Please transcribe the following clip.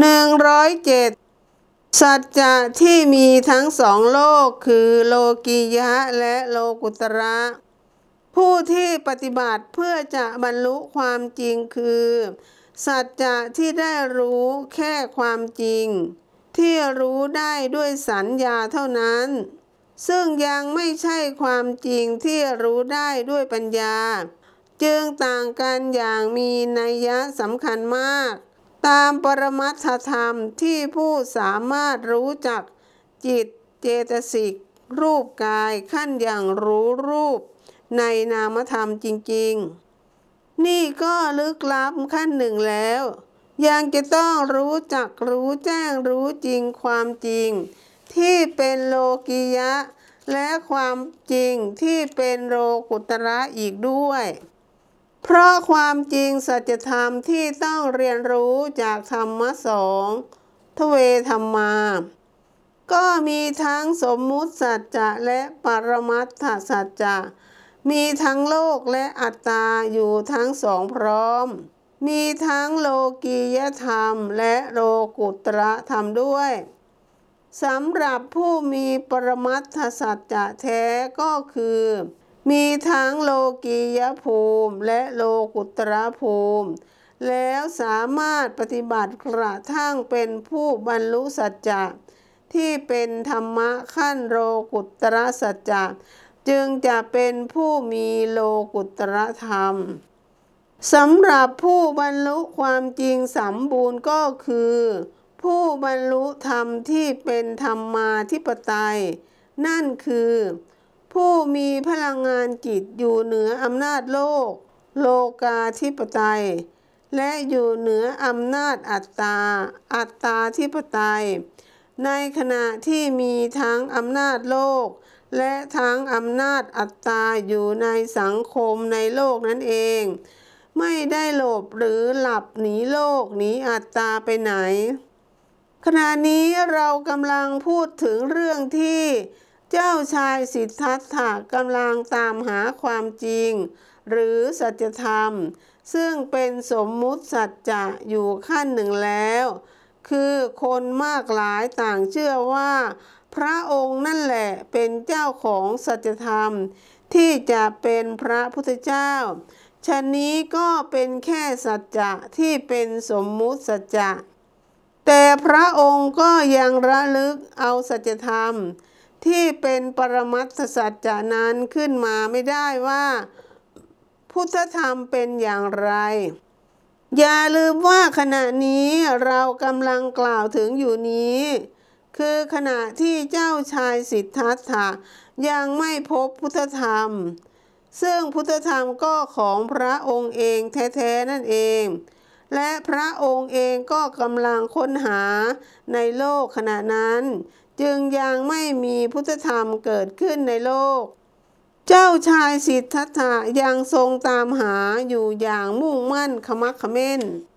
หนึ่งร้อยเจ็ดสัจจะที่มีทั้งสองโลกคือโลกียะและโลกุตระ ผู้ที่ปฏิบัติเพื่อจะบรรลุความจริงคือ สัจจะที่ได้รู้แค่ความจริง ที่รู้ได้ด้วยสัญญาเท่านั้น ซึ่งยังไม่ใช่ความจริงที่รู้ได้ด้วยปัญญา จึงต่างกันอย่างมีนัยยะสำคัญมาก ตามปรมัตถธรรมที่ผู้สามารถรู้จักจิตเจตสิก รูปกายขั้นอย่างรู้รูป ในนามธรรมจริง ๆ นี่ก็ลึกลับขั้นหนึ่งแล้ว ยังจะต้องรู้จักรู้แจ้งรู้จริงความจริง ที่เป็นโลกิยะ และความจริงที่เป็นโลกุตระอีกด้วย เพราะความจริงสัจธรรมที่ต้องเรียนรู้จากธรรมะสองทเวธรรมา ก็มีทั้งสมมุติสัจจะและปรมัตถสัจจะ มีทั้งโลกและอัตตาอยู่ทั้งสองพร้อม มีทั้งโลกียธรรมและโลกุตระธรรมด้วยสำหรับผู้มีปรมัตถสัจจะแท้ก็คือ มีทั้งโลกียภูมิและโลกุตรภูมิ แล้วสามารถปฏิบัติกระทั่งเป็นผู้บรรลุสัจจะที่เป็นธรรมะขั้นโลกุตรสัจจะจึงจะเป็นผู้มีโลกุตรธรรมสำหรับผู้บรรลุความจริงสมบูรณ์ก็คือ ผู้บรรลุธรรมที่เป็นธรรมาธิปไตย นั่นคือ ผู้มีพลังงานจิตอยู่เหนืออำนาจโลก โลกาธิปไตย และอยู่เหนืออำนาจอัตตา อัตตาธิปไตย ในขณะที่มีทั้งอำนาจโลก และทั้งอำนาจอัตตาอยู่ในสังคมในโลกนั้นเอง ไม่ได้หลบหรือหลับหนีโลกหนีอัตตาไปไหน ขณะนี้เรากำลังพูดถึงเรื่องที่ เจ้าชายสิทธัตถะกำลังตามหาความจริง หรือสัจธรรม ซึ่งเป็นสมมุติสัจจะอยู่ขั้นหนึ่งแล้ว คือคนมากหลายต่างเชื่อว่า พระองค์นั่นแหละเป็นเจ้าของสัจธรรม ที่จะเป็นพระพุทธเจ้าชนนี้ก็เป็นแค่สัจจะที่เป็นสมมุติสัจจะ แต่พระองค์ก็ยังระลึกเอาสัจธรรม ที่เป็นปรมัตถสัจจะนั้นขึ้นมาไม่ได้ว่า พุทธธรรมเป็นอย่างไร อย่าลืมว่าขณะนี้เรากำลังกล่าวถึงอยู่นี้ คือขณะที่เจ้าชายสิทธัตถะยังไม่พบพุทธธรรม ซึ่งพุทธธรรมก็ของพระองค์เองแท้ๆนั่นเอง และพระองค์เองก็กำลังค้นหาในโลกขณะนั้น จึงยังไม่มีพุทธธรรมเกิดขึ้นในโลก เจ้าชายสิทธัตถะยังทรงตามหาอยู่อย่างมุ่งมั่นขมักขม้น